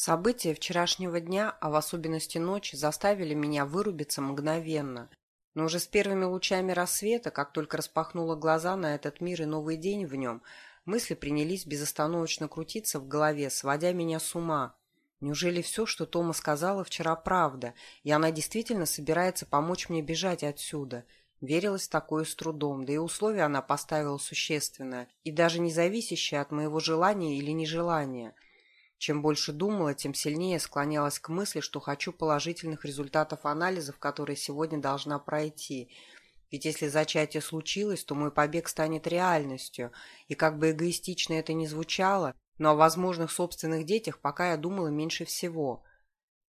События вчерашнего дня, а в особенности ночи, заставили меня вырубиться мгновенно. Но уже с первыми лучами рассвета, как только распахнула глаза на этот мир и новый день в нем, мысли принялись безостановочно крутиться в голове, сводя меня с ума. Неужели все, что Тома сказала вчера, правда, и она действительно собирается помочь мне бежать отсюда? Верилась такое с трудом, да и условия она поставила существенное, и даже не зависящее от моего желания или нежелания – чем больше думала, тем сильнее склонялась к мысли, что хочу положительных результатов анализов, которые сегодня должна пройти. Ведь если зачатие случилось, то мой побег станет реальностью. И как бы эгоистично это ни звучало, но о возможных собственных детях пока я думала меньше всего.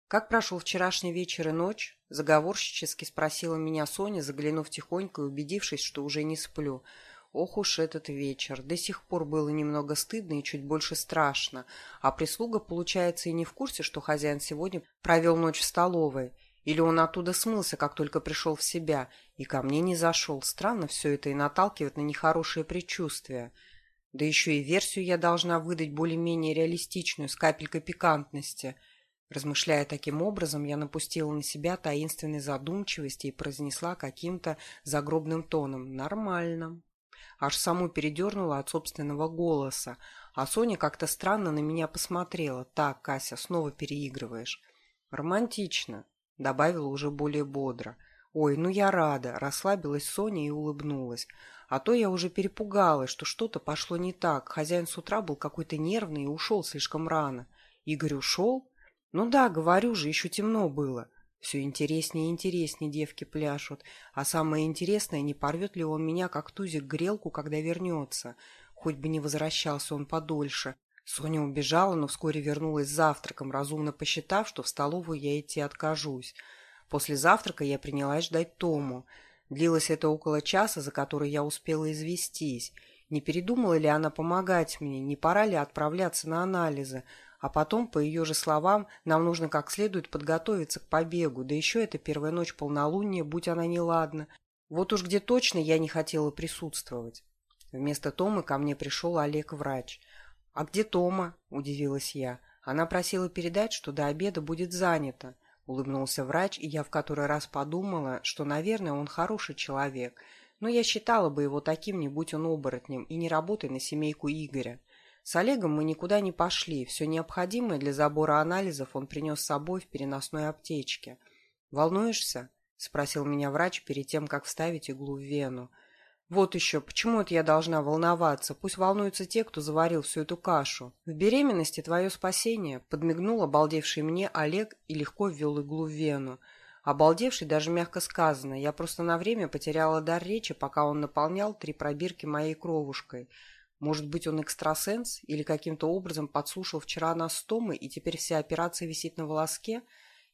«Как прошел вчерашний вечер и ночь?» – заговорщически спросила меня Соня, заглянув тихонько и убедившись, что уже не сплю – Ох уж этот вечер. До сих пор было немного стыдно и чуть больше страшно. А прислуга, получается, и не в курсе, что хозяин сегодня провел ночь в столовой. Или он оттуда смылся, как только пришел в себя, и ко мне не зашел. Странно все это и наталкивает на нехорошие предчувствия. Да еще и версию я должна выдать более-менее реалистичную, с капелькой пикантности. Размышляя таким образом, я напустила на себя таинственной задумчивости и произнесла каким-то загробным тоном «нормально». Аж саму передернула от собственного голоса, а Соня как-то странно на меня посмотрела. «Так, Кася, снова переигрываешь». «Романтично», — добавила уже более бодро. «Ой, ну я рада», — расслабилась Соня и улыбнулась. «А то я уже перепугалась, что что-то пошло не так. Хозяин с утра был какой-то нервный и ушел слишком рано». «Игорь ушел?» «Ну да, говорю же, еще темно было». Все интереснее и интереснее девки пляшут. А самое интересное, не порвет ли он меня, как тузик, грелку, когда вернется. Хоть бы не возвращался он подольше. Соня убежала, но вскоре вернулась с завтраком, разумно посчитав, что в столовую я идти откажусь. После завтрака я принялась ждать Тому. Длилось это около часа, за который я успела известись. Не передумала ли она помогать мне, не пора ли отправляться на анализы, а потом, по ее же словам, нам нужно как следует подготовиться к побегу, да еще это первая ночь полнолуния, будь она неладна. Вот уж где точно я не хотела присутствовать. Вместо Тома ко мне пришел Олег-врач. «А где Тома?» – удивилась я. Она просила передать, что до обеда будет занята. Улыбнулся врач, и я в который раз подумала, что, наверное, он хороший человек. Но я считала бы его таким, не будь он оборотнем, и не работай на семейку Игоря. С Олегом мы никуда не пошли. Все необходимое для забора анализов он принес с собой в переносной аптечке. «Волнуешься?» – спросил меня врач перед тем, как вставить иглу в вену. «Вот еще, почему это я должна волноваться? Пусть волнуются те, кто заварил всю эту кашу. В беременности твое спасение», – подмигнул обалдевший мне Олег и легко ввел иглу в вену. Обалдевший даже мягко сказано. Я просто на время потеряла дар речи, пока он наполнял три пробирки моей кровушкой – может быть, он экстрасенс или каким-то образом подслушал вчера нас Томой, и теперь вся операция висит на волоске?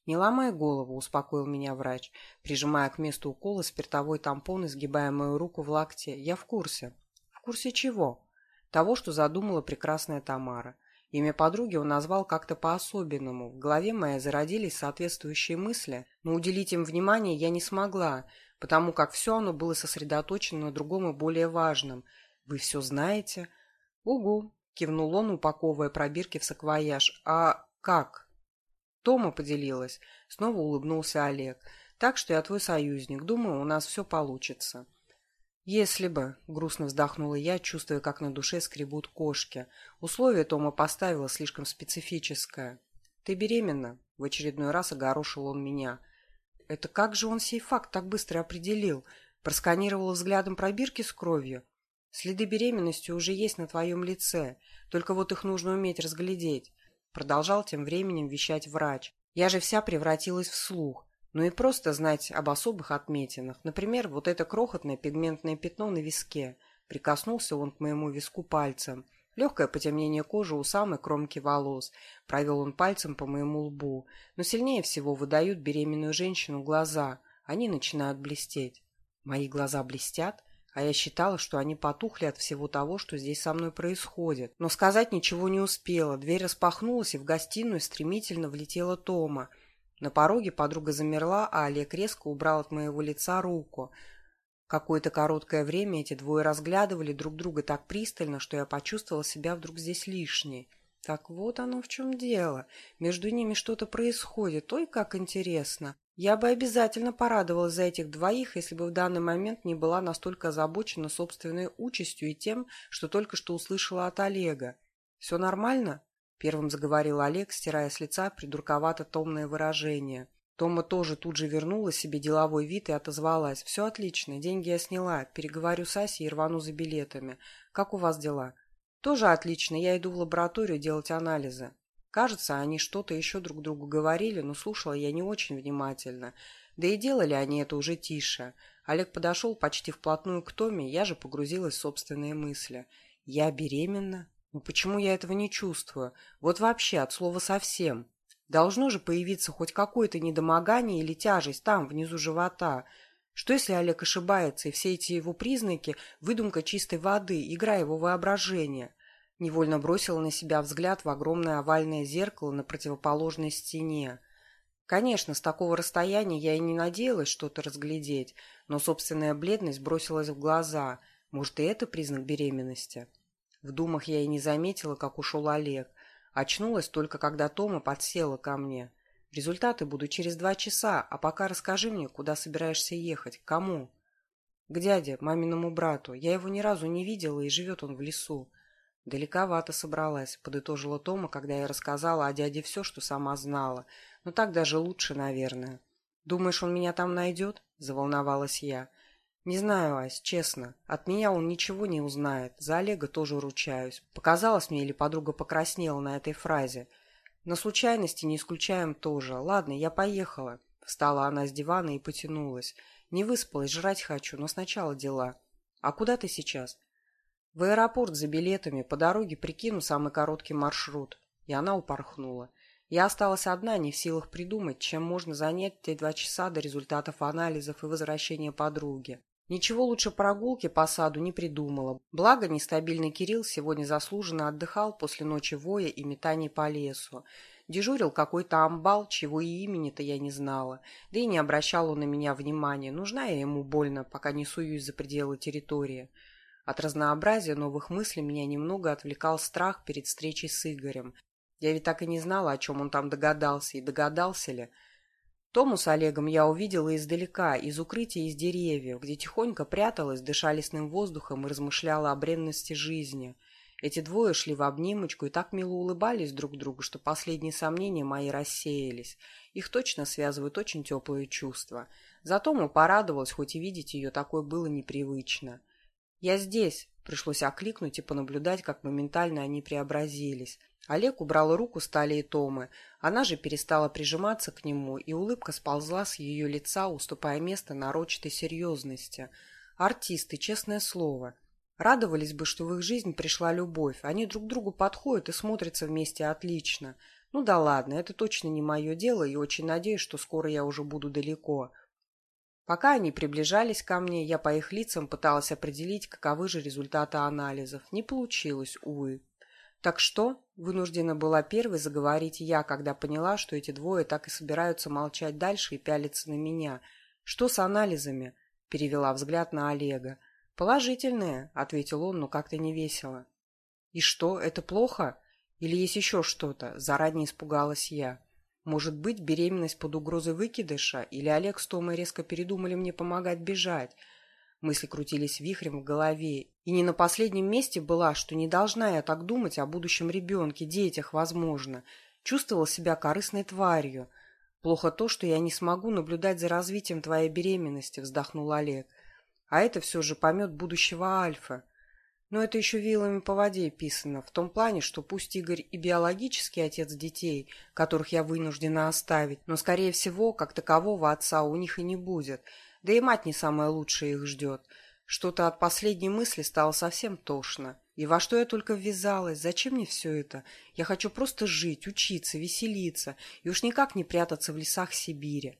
Не ломай голову, успокоил меня врач, прижимая к месту укола спиртовой тампон и сгибая мою руку в локте. Я в курсе. В курсе чего? Того, что задумала прекрасная Тамара. Имя подруги он назвал как-то по-особенному. В голове моей зародились соответствующие мысли, но уделить им внимание я не смогла, потому как все оно было сосредоточено на другом и более важном – «Вы все знаете?» «Угу», — кивнул он, упаковывая пробирки в саквояж. «А как?» Тома поделилась. Снова улыбнулся Олег. «Так что я твой союзник. Думаю, у нас все получится». «Если бы», — грустно вздохнула я, чувствуя, как на душе скребут кошки. Условие Тома поставила слишком специфическое. «Ты беременна?» — в очередной раз огорошил он меня. «Это как же он сей факт так быстро определил?» Просканировал взглядом пробирки с кровью. Следы беременности уже есть на твоем лице, только вот их нужно уметь разглядеть. Продолжал тем временем вещать врач. Я же вся превратилась в слух. Ну и просто знать об особых отметинах. Например, вот это крохотное пигментное пятно на виске. Прикоснулся он к моему виску пальцем. Легкое потемнение кожи у самой кромки волос. Провел он пальцем по моему лбу. Но сильнее всего выдают беременную женщину глаза. Они начинают блестеть. Мои глаза блестят? А я считала, что они потухли от всего того, что здесь со мной происходит. Но сказать ничего не успела. Дверь распахнулась, и в гостиную стремительно влетела Тома. На пороге подруга замерла, а Олег резко убрал от моего лица руку. Какое-то короткое время эти двое разглядывали друг друга так пристально, что я почувствовала себя вдруг здесь лишней. Так вот оно в чем дело. Между ними что-то происходит. Ой, как интересно. Я бы обязательно порадовалась за этих двоих, если бы в данный момент не была настолько озабочена собственной участью и тем, что только что услышала от Олега. «Все нормально?» — первым заговорил Олег, стирая с лица придурковато-томное выражение. Тома тоже тут же вернула себе деловой вид и отозвалась. «Все отлично, деньги я сняла. Переговорю с Асей и рвану за билетами. Как у вас дела?» «Тоже отлично. Я иду в лабораторию делать анализы». Кажется, они что-то еще друг другу говорили, но слушала я не очень внимательно. Да и делали они это уже тише. Олег подошел почти вплотную к Томе, я же погрузилась в собственные мысли. «Я беременна? Ну почему я этого не чувствую? Вот вообще, от слова совсем. Должно же появиться хоть какое-то недомогание или тяжесть там, внизу живота». Что если Олег ошибается, и все эти его признаки – выдумка чистой воды, игра его воображения? Невольно бросила на себя взгляд в огромное овальное зеркало на противоположной стене. Конечно, с такого расстояния я и не надеялась что-то разглядеть, но собственная бледность бросилась в глаза. Может, и это признак беременности? В думах я и не заметила, как ушел Олег. Очнулась только, когда Тома подсела ко мне. Результаты буду через два часа, а пока расскажи мне, куда собираешься ехать, кому? К дяде, маминому брату. Я его ни разу не видела, и живет он в лесу. «Далековато собралась», — подытожила Тома, когда я рассказала о дяде все, что сама знала. «Но так даже лучше, наверное». «Думаешь, он меня там найдет?» — заволновалась я. «Не знаю, Ась, честно. От меня он ничего не узнает. За Олега тоже ручаюсь. Показалось мне, или подруга покраснела на этой фразе. На случайности не исключаем тоже. Ладно, я поехала». Встала она с дивана и потянулась. «Не выспалась, жрать хочу, но сначала дела». «А куда ты сейчас?» В аэропорт за билетами, по дороге прикину самый короткий маршрут. И она упорхнула. Я осталась одна, не в силах придумать, чем можно занять те два часа до результатов анализов и возвращения подруги. Ничего лучше прогулки по саду не придумала. Благо, нестабильный Кирилл сегодня заслуженно отдыхал после ночи воя и метаний по лесу. Дежурил какой-то амбал, чего и имени-то я не знала. Да и не обращал он на меня внимания. Нужна я ему больно, пока не суюсь за пределы территории. От разнообразия новых мыслей меня немного отвлекал страх перед встречей с Игорем. Я ведь так и не знала, о чем он там догадался, и догадался ли. Тому с Олегом я увидела издалека, из укрытия из деревьев, где тихонько пряталась, дыша лесным воздухом и размышляла о бренности жизни. Эти двое шли в обнимочку и так мило улыбались друг другу, что последние сомнения мои рассеялись. Их точно связывают очень теплые чувства. Зато мы порадовалась, хоть и видеть ее такое было непривычно. «Я здесь!» Пришлось окликнуть и понаблюдать, как моментально они преобразились. Олег убрал руку с талии Томы. Она же перестала прижиматься к нему, и улыбка сползла с ее лица, уступая место нарочатой серьезности. Артисты, честное слово. Радовались бы, что в их жизнь пришла любовь. Они друг другу подходят и смотрятся вместе отлично. Ну да ладно, это точно не мое дело, и очень надеюсь, что скоро я уже буду далеко. Пока они приближались ко мне, я по их лицам пыталась определить, каковы же результаты анализов. Не получилось, увы. Так что, вынуждена была первой заговорить я, когда поняла, что эти двое так и собираются молчать дальше и пялиться на меня. «Что с анализами?» – перевела взгляд на Олега. «Положительные», – ответил он, но как-то не весело. «И что, это плохо? Или есть еще что-то?» – заранее испугалась я. Может быть, беременность под угрозой выкидыша, или Олег с Томой резко передумали мне помогать бежать. Мысли крутились вихрем в голове. И не на последнем месте была, что не должна я так думать о будущем ребенке, детях, возможно. Чувствовала себя корыстной тварью. Плохо то, что я не смогу наблюдать за развитием твоей беременности, вздохнул Олег. А это все же помет будущего Альфа. Но это еще вилами по воде писано, в том плане, что пусть Игорь и биологический отец детей, которых я вынуждена оставить, но, скорее всего, как такового отца у них и не будет, да и мать не самая лучшая их ждет. Что-то от последней мысли стало совсем тошно. И во что я только ввязалась? Зачем мне все это? Я хочу просто жить, учиться, веселиться и уж никак не прятаться в лесах Сибири.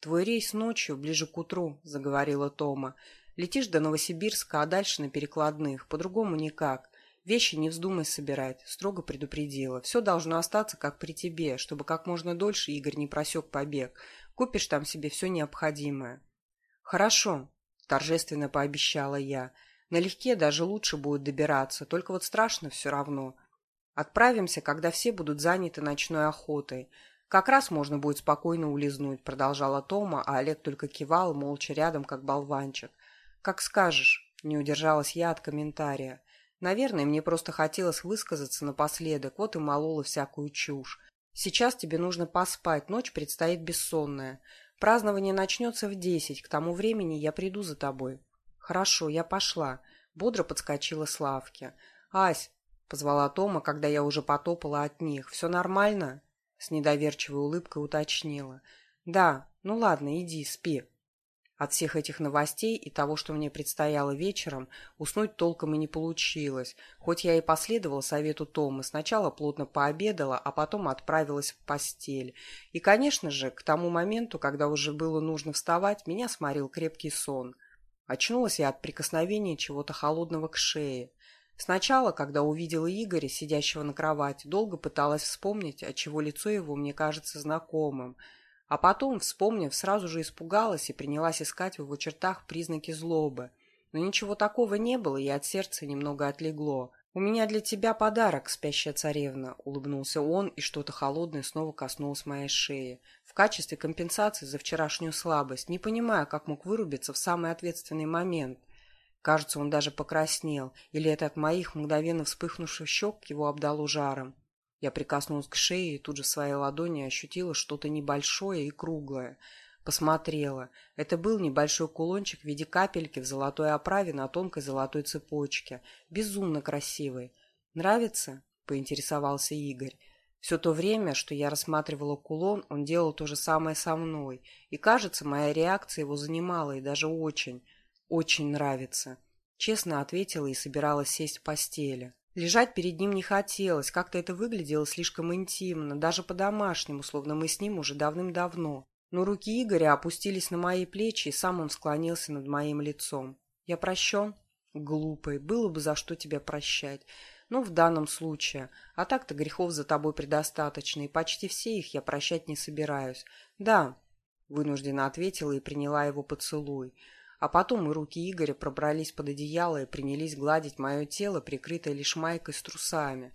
«Твой рейс ночью, ближе к утру», — заговорила Тома. Летишь до Новосибирска, а дальше на перекладных. По-другому никак. Вещи не вздумай собирать, строго предупредила. Все должно остаться как при тебе, чтобы как можно дольше Игорь не просек побег. Купишь там себе все необходимое. Хорошо, торжественно пообещала я. Налегке даже лучше будет добираться, только вот страшно все равно. Отправимся, когда все будут заняты ночной охотой. Как раз можно будет спокойно улизнуть, продолжала Тома, а Олег только кивал, молча рядом, как болванчик. Как скажешь, не удержалась я от комментария. Наверное, мне просто хотелось высказаться напоследок, вот и молола всякую чушь. Сейчас тебе нужно поспать, ночь предстоит бессонная. Празднование начнется в десять, к тому времени я приду за тобой. Хорошо, я пошла. Бодро подскочила Славке. Ась, позвала Тома, когда я уже потопала от них. Все нормально? С недоверчивой улыбкой уточнила. Да, ну ладно, иди, спи. От всех этих новостей и того, что мне предстояло вечером, уснуть толком и не получилось, хоть я и последовала совету Тома, сначала плотно пообедала, а потом отправилась в постель. И, конечно же, к тому моменту, когда уже было нужно вставать, меня сморил крепкий сон. Очнулась я от прикосновения чего-то холодного к шее. Сначала, когда увидела Игоря, сидящего на кровати, долго пыталась вспомнить, отчего лицо его мне кажется знакомым – а потом, вспомнив, сразу же испугалась и принялась искать в его чертах признаки злобы. Но ничего такого не было, и от сердца немного отлегло. «У меня для тебя подарок, спящая царевна», — улыбнулся он, и что-то холодное снова коснулось моей шеи. В качестве компенсации за вчерашнюю слабость, не понимая, как мог вырубиться в самый ответственный момент. Кажется, он даже покраснел, или это от моих мгновенно вспыхнувших щек его обдало жаром. Я прикоснулась к шее и тут же в своей ладони ощутила что-то небольшое и круглое. Посмотрела. Это был небольшой кулончик в виде капельки в золотой оправе на тонкой золотой цепочке. Безумно красивый. «Нравится?» — поинтересовался Игорь. Все то время, что я рассматривала кулон, он делал то же самое со мной. И, кажется, моя реакция его занимала, и даже очень, очень нравится. Честно ответила и собиралась сесть в постели. Лежать перед ним не хотелось, как-то это выглядело слишком интимно, даже по-домашнему, словно мы с ним уже давным-давно. Но руки Игоря опустились на мои плечи, и сам он склонился над моим лицом. «Я прощен?» «Глупый, было бы за что тебя прощать. Ну, в данном случае. А так-то грехов за тобой предостаточно, и почти все их я прощать не собираюсь. Да, вынужденно ответила и приняла его поцелуй. А потом и руки Игоря пробрались под одеяло и принялись гладить мое тело, прикрытое лишь майкой с трусами.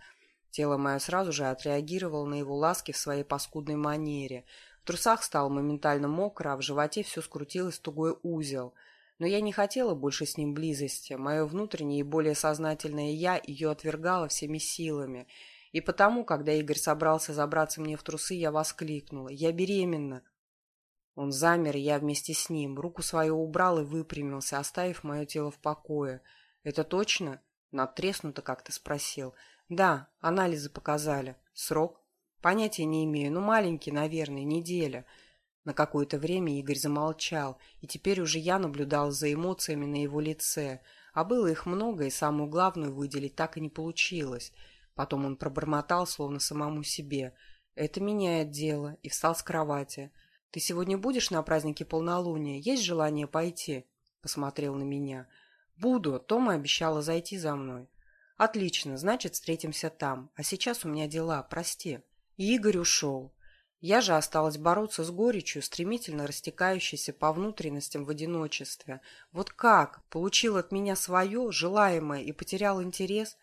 Тело мое сразу же отреагировало на его ласки в своей паскудной манере. В трусах стало моментально мокро, а в животе все скрутилось в тугой узел. Но я не хотела больше с ним близости. Мое внутреннее и более сознательное «я» ее отвергало всеми силами. И потому, когда Игорь собрался забраться мне в трусы, я воскликнула. «Я беременна!» Он замер, и я вместе с ним. Руку свою убрал и выпрямился, оставив мое тело в покое. «Это точно?» Надтреснуто как-то спросил. «Да, анализы показали. Срок?» «Понятия не имею. Ну, маленький, наверное, неделя». На какое-то время Игорь замолчал, и теперь уже я наблюдал за эмоциями на его лице. А было их много, и самую главную выделить так и не получилось. Потом он пробормотал, словно самому себе. «Это меняет дело», и встал с кровати. «Ты сегодня будешь на празднике полнолуния? Есть желание пойти?» Посмотрел на меня. «Буду. Тома обещала зайти за мной». «Отлично. Значит, встретимся там. А сейчас у меня дела. Прости». И Игорь ушел. Я же осталась бороться с горечью, стремительно растекающейся по внутренностям в одиночестве. Вот как? Получил от меня свое, желаемое, и потерял интерес?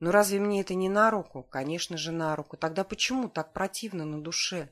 Но разве мне это не на руку? Конечно же, на руку. Тогда почему так противно на душе?»